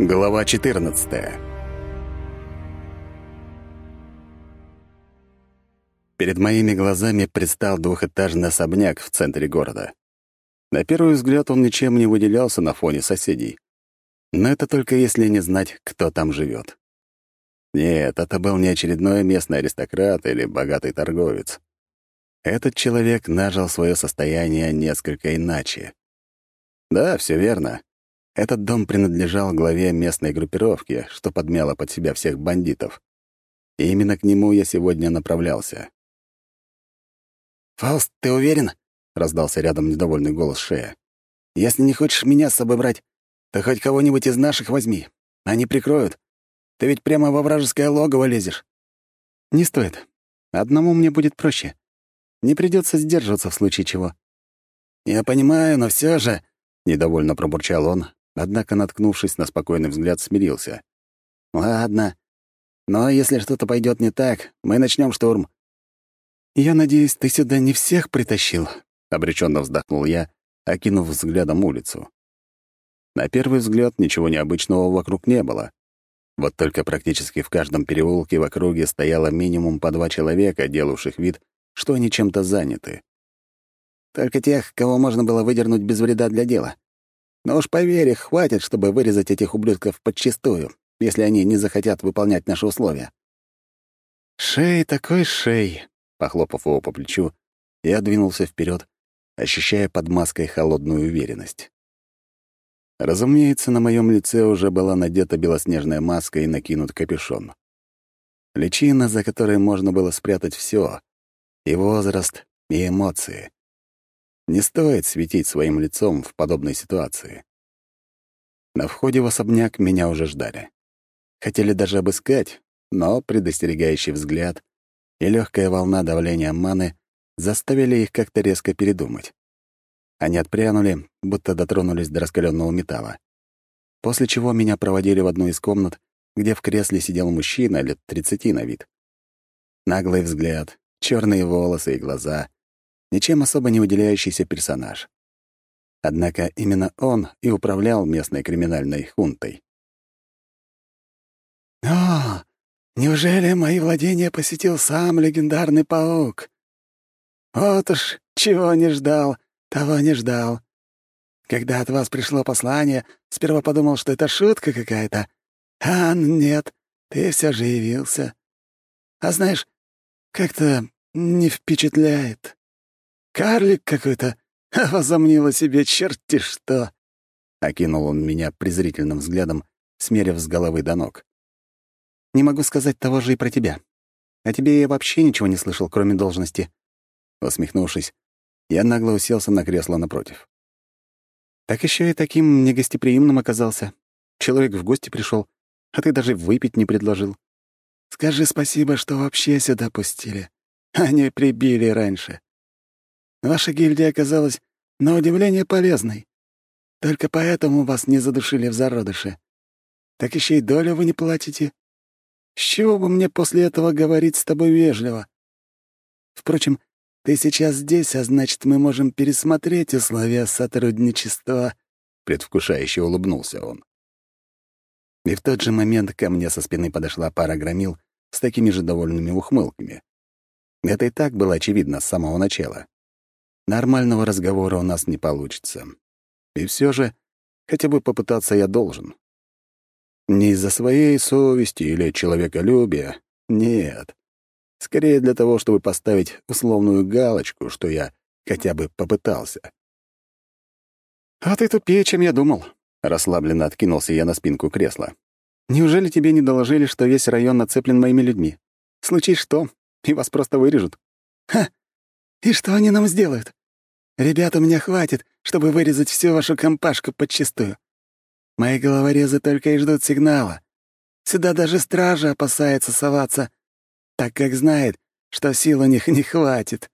Глава 14 Перед моими глазами предстал двухэтажный особняк в центре города. На первый взгляд он ничем не выделялся на фоне соседей. Но это только если не знать, кто там живет. Нет, это был не очередной местный аристократ или богатый торговец. Этот человек нажил свое состояние несколько иначе. Да, все верно. Этот дом принадлежал главе местной группировки, что подмяло под себя всех бандитов. И именно к нему я сегодня направлялся. «Фауст, ты уверен?» — раздался рядом недовольный голос Шея. «Если не хочешь меня с собой брать, то хоть кого-нибудь из наших возьми. Они прикроют. Ты ведь прямо во вражеское логово лезешь». «Не стоит. Одному мне будет проще. Не придется сдерживаться в случае чего». «Я понимаю, но все же...» — недовольно пробурчал он, однако, наткнувшись на спокойный взгляд, смирился. «Ладно. Но если что-то пойдет не так, мы начнем штурм». «Я надеюсь, ты сюда не всех притащил?» — обреченно вздохнул я, окинув взглядом улицу. На первый взгляд ничего необычного вокруг не было. Вот только практически в каждом переулке в округе стояло минимум по два человека, делавших вид, что они чем-то заняты. «Только тех, кого можно было выдернуть без вреда для дела. Но уж поверь, их хватит, чтобы вырезать этих ублюдков подчистую, если они не захотят выполнять наши условия». «Шей такой шей», — похлопав его по плечу, я двинулся вперед, ощущая под маской холодную уверенность. Разумеется, на моем лице уже была надета белоснежная маска и накинут капюшон. Личина, за которой можно было спрятать все — и возраст, и эмоции. Не стоит светить своим лицом в подобной ситуации. На входе в особняк меня уже ждали. Хотели даже обыскать, но предостерегающий взгляд и легкая волна давления маны заставили их как-то резко передумать. Они отпрянули, будто дотронулись до раскаленного металла. После чего меня проводили в одну из комнат, где в кресле сидел мужчина лет тридцати на вид. Наглый взгляд, черные волосы и глаза, ничем особо не выделяющийся персонаж. Однако именно он и управлял местной криминальной хунтой. «О, неужели мои владения посетил сам легендарный паук? Вот уж чего не ждал, того не ждал. Когда от вас пришло послание, сперва подумал, что это шутка какая-то. А нет, ты все же явился. А знаешь, как-то не впечатляет. Карлик какой-то, а возомнил о себе черти что!» Окинул он меня презрительным взглядом, смерив с головы до ног. «Не могу сказать того же и про тебя. О тебе я вообще ничего не слышал, кроме должности». Усмехнувшись, я нагло уселся на кресло напротив. «Так еще и таким негостеприимным оказался. Человек в гости пришел, а ты даже выпить не предложил». «Скажи спасибо, что вообще сюда пустили. Они прибили раньше. Ваша гильдия оказалась, на удивление, полезной. Только поэтому вас не задушили в зародыше. Так еще и долю вы не платите. С чего бы мне после этого говорить с тобой вежливо? Впрочем, ты сейчас здесь, а значит, мы можем пересмотреть условия сотрудничества». Предвкушающе улыбнулся он. И в тот же момент ко мне со спины подошла пара громил с такими же довольными ухмылками. Это и так было очевидно с самого начала. Нормального разговора у нас не получится. И все же, хотя бы попытаться я должен. Не из-за своей совести или человеколюбия, нет. Скорее для того, чтобы поставить условную галочку, что я хотя бы попытался. «А ты тупее, чем я думал», — расслабленно откинулся я на спинку кресла. «Неужели тебе не доложили, что весь район нацеплен моими людьми? Случись что, и вас просто вырежут». «Ха! И что они нам сделают? Ребят, у меня хватит, чтобы вырезать всю вашу компашку подчистую. Мои головорезы только и ждут сигнала. Сюда даже стража опасается соваться, так как знает, что сил у них не хватит.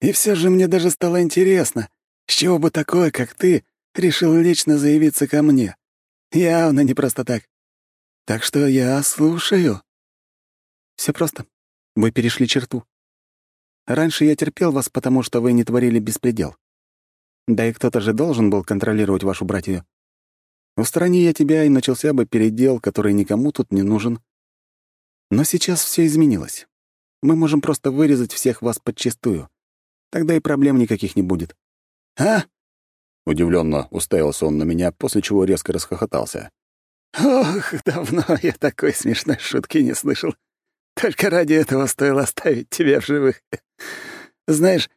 И все же мне даже стало интересно, с чего бы такой, как ты, решил лично заявиться ко мне. Явно не просто так. Так что я слушаю. Все просто. Вы перешли черту. Раньше я терпел вас, потому что вы не творили беспредел. Да и кто-то же должен был контролировать вашу братью. Устрани я тебя, и начался бы передел, который никому тут не нужен. Но сейчас все изменилось. Мы можем просто вырезать всех вас подчистую. Тогда и проблем никаких не будет. «А?» Удивленно уставился он на меня, после чего резко расхохотался. «Ох, давно я такой смешной шутки не слышал. Только ради этого стоило оставить тебя в живых. Знаешь,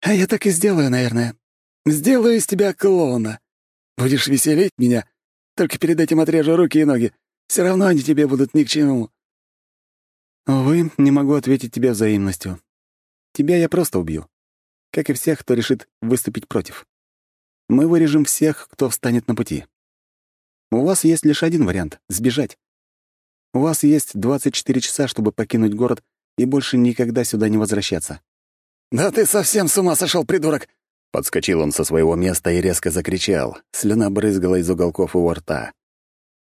а я так и сделаю, наверное. Сделаю из тебя клоуна. Будешь веселить меня, только перед этим отрежу руки и ноги. Все равно они тебе будут ни к чему». «Увы, не могу ответить тебе взаимностью. Тебя я просто убью как и всех, кто решит выступить против. Мы вырежем всех, кто встанет на пути. У вас есть лишь один вариант — сбежать. У вас есть 24 часа, чтобы покинуть город и больше никогда сюда не возвращаться. «Да ты совсем с ума сошел, придурок!» Подскочил он со своего места и резко закричал. Слюна брызгала из уголков его рта.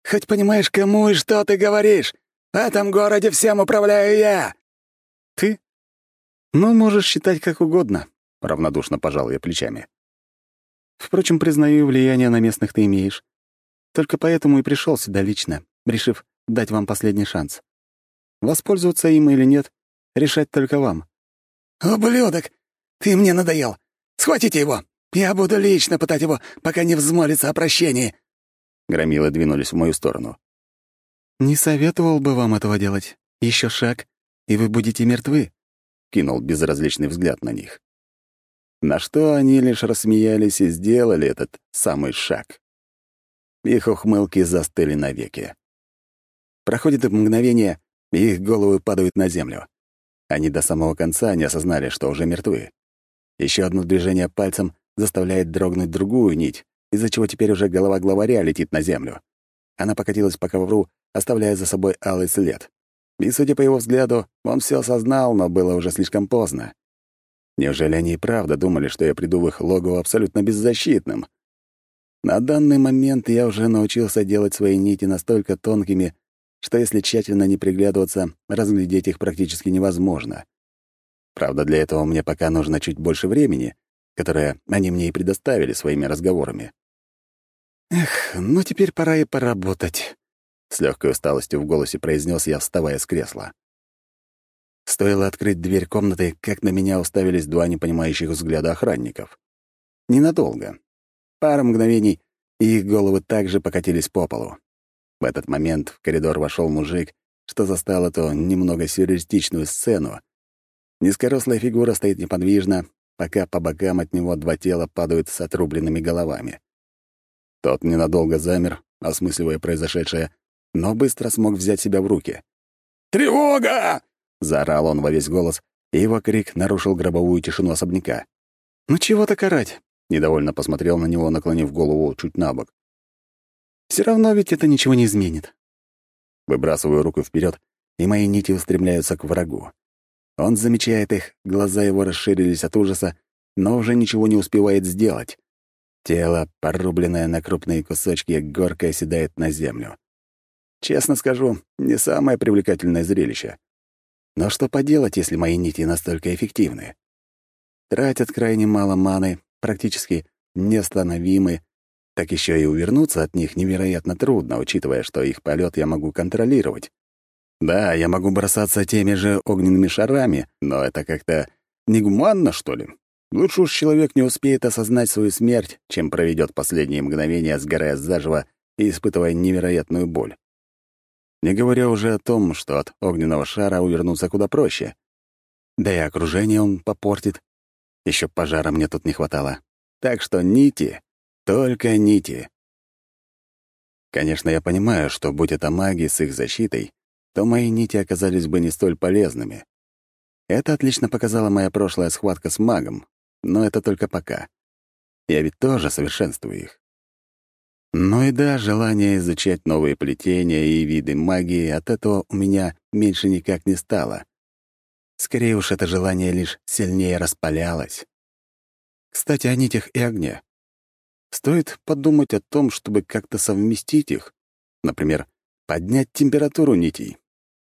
«Хоть понимаешь, кому и что ты говоришь? В этом городе всем управляю я!» «Ты? Ну, можешь считать как угодно. — равнодушно пожал я плечами. «Впрочем, признаю, влияние на местных ты имеешь. Только поэтому и пришел сюда лично, решив дать вам последний шанс. Воспользоваться им или нет, решать только вам». «Ублюдок! Ты мне надоел! Схватите его! Я буду лично пытать его, пока не взмолится о прощении!» Громилы двинулись в мою сторону. «Не советовал бы вам этого делать. Еще шаг, и вы будете мертвы», — кинул безразличный взгляд на них на что они лишь рассмеялись и сделали этот самый шаг. Их ухмылки застыли навеки. Проходит мгновение, и их головы падают на землю. Они до самого конца не осознали, что уже мертвы. Еще одно движение пальцем заставляет дрогнуть другую нить, из-за чего теперь уже голова главаря летит на землю. Она покатилась по ковру, оставляя за собой алый след. И, судя по его взгляду, он все осознал, но было уже слишком поздно. Неужели они и правда думали, что я приду в их логово абсолютно беззащитным? На данный момент я уже научился делать свои нити настолько тонкими, что если тщательно не приглядываться, разглядеть их практически невозможно. Правда, для этого мне пока нужно чуть больше времени, которое они мне и предоставили своими разговорами. «Эх, ну теперь пора и поработать», — с легкой усталостью в голосе произнес я, вставая с кресла. Стоило открыть дверь комнаты, как на меня уставились два непонимающих взгляда охранников. Ненадолго. Пара мгновений, и их головы также покатились по полу. В этот момент в коридор вошел мужик, что застал эту немного сюрреалистичную сцену. Низкорослая фигура стоит неподвижно, пока по бокам от него два тела падают с отрубленными головами. Тот ненадолго замер, осмысливая произошедшее, но быстро смог взять себя в руки. «Тревога!» — заорал он во весь голос, и его крик нарушил гробовую тишину особняка. «Ну чего так орать?» — недовольно посмотрел на него, наклонив голову чуть на бок. «Все равно ведь это ничего не изменит». Выбрасываю руку вперед, и мои нити устремляются к врагу. Он замечает их, глаза его расширились от ужаса, но уже ничего не успевает сделать. Тело, порубленное на крупные кусочки, горкой оседает на землю. Честно скажу, не самое привлекательное зрелище. Но что поделать, если мои нити настолько эффективны? Тратят крайне мало маны, практически неостановимы, так еще и увернуться от них невероятно трудно, учитывая, что их полет я могу контролировать. Да, я могу бросаться теми же огненными шарами, но это как-то негуманно, что ли? Лучше уж человек не успеет осознать свою смерть, чем проведет последние мгновения, сгорая заживо и испытывая невероятную боль. Не говоря уже о том, что от огненного шара увернуться куда проще. Да и окружение он попортит. Еще пожара мне тут не хватало. Так что нити, только нити. Конечно, я понимаю, что будь это маги с их защитой, то мои нити оказались бы не столь полезными. Это отлично показала моя прошлая схватка с магом, но это только пока. Я ведь тоже совершенствую их. Ну и да, желание изучать новые плетения и виды магии от этого у меня меньше никак не стало. Скорее уж, это желание лишь сильнее распалялось. Кстати, о нитях и огне. Стоит подумать о том, чтобы как-то совместить их. Например, поднять температуру нитей.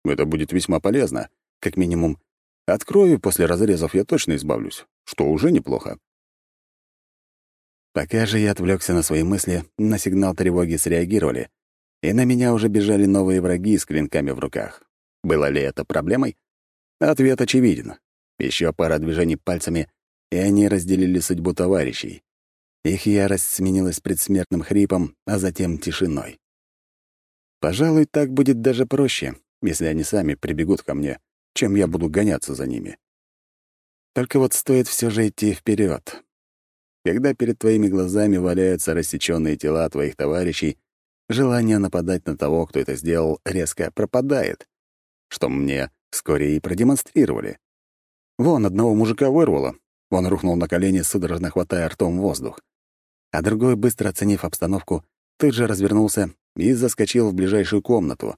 Это будет весьма полезно. Как минимум, от крови после разрезов я точно избавлюсь, что уже неплохо. Пока же я отвлекся на свои мысли, на сигнал тревоги среагировали, и на меня уже бежали новые враги с клинками в руках. Было ли это проблемой? Ответ очевиден. Еще пара движений пальцами, и они разделили судьбу товарищей. Их ярость сменилась предсмертным хрипом, а затем тишиной. Пожалуй, так будет даже проще, если они сами прибегут ко мне, чем я буду гоняться за ними. Только вот стоит все же идти вперед. Когда перед твоими глазами валяются рассеченные тела твоих товарищей, желание нападать на того, кто это сделал, резко пропадает, что мне вскоре и продемонстрировали. Вон одного мужика вырвало, он рухнул на колени, судорожно хватая ртом воздух. А другой, быстро оценив обстановку, тут же развернулся и заскочил в ближайшую комнату.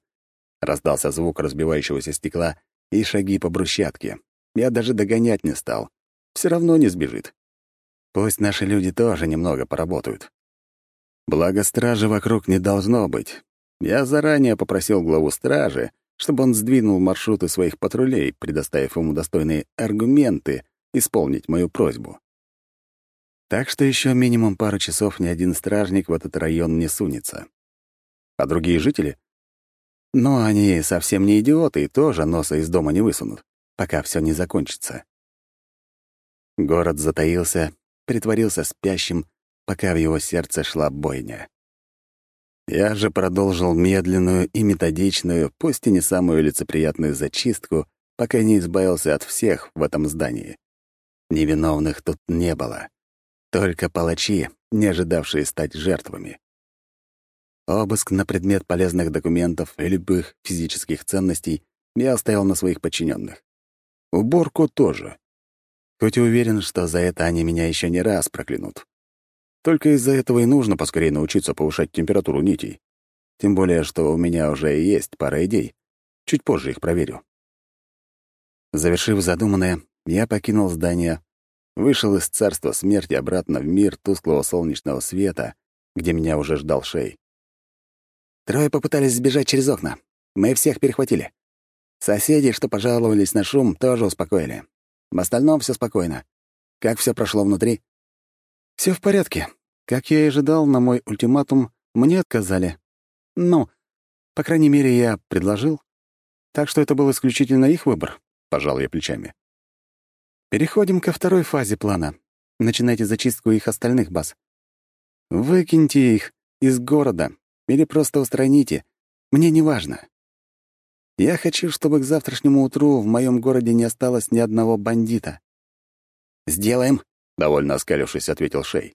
Раздался звук разбивающегося стекла и шаги по брусчатке. Я даже догонять не стал. Все равно не сбежит. Пусть наши люди тоже немного поработают. Благо, стражи вокруг не должно быть. Я заранее попросил главу стражи, чтобы он сдвинул маршруты своих патрулей, предоставив ему достойные аргументы исполнить мою просьбу. Так что еще минимум пару часов ни один стражник в этот район не сунется. А другие жители? Но они совсем не идиоты и тоже носа из дома не высунут, пока все не закончится. Город затаился, притворился спящим, пока в его сердце шла бойня. Я же продолжил медленную и методичную, пусть и не самую лицеприятную зачистку, пока не избавился от всех в этом здании. Невиновных тут не было. Только палачи, не ожидавшие стать жертвами. Обыск на предмет полезных документов и любых физических ценностей я оставил на своих подчиненных. Уборку тоже. Хоть и уверен, что за это они меня еще не раз проклянут. Только из-за этого и нужно поскорее научиться повышать температуру нитей. Тем более, что у меня уже есть пара идей. Чуть позже их проверю. Завершив задуманное, я покинул здание, вышел из царства смерти обратно в мир тусклого солнечного света, где меня уже ждал Шей. Трое попытались сбежать через окна. Мы всех перехватили. Соседи, что пожаловались на шум, тоже успокоили. В остальном все спокойно. Как все прошло внутри? Все в порядке. Как я и ожидал, на мой ультиматум мне отказали. Ну, по крайней мере, я предложил. Так что это был исключительно их выбор, — пожал я плечами. Переходим ко второй фазе плана. Начинайте зачистку их остальных баз. Выкиньте их из города или просто устраните. Мне не важно. Я хочу, чтобы к завтрашнему утру в моем городе не осталось ни одного бандита. «Сделаем», — довольно оскалившись, ответил Шей.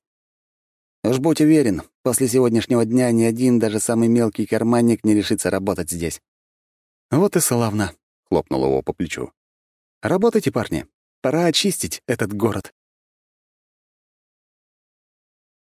«Уж будь уверен, после сегодняшнего дня ни один, даже самый мелкий карманник не решится работать здесь». «Вот и славно», — хлопнул его по плечу. «Работайте, парни. Пора очистить этот город.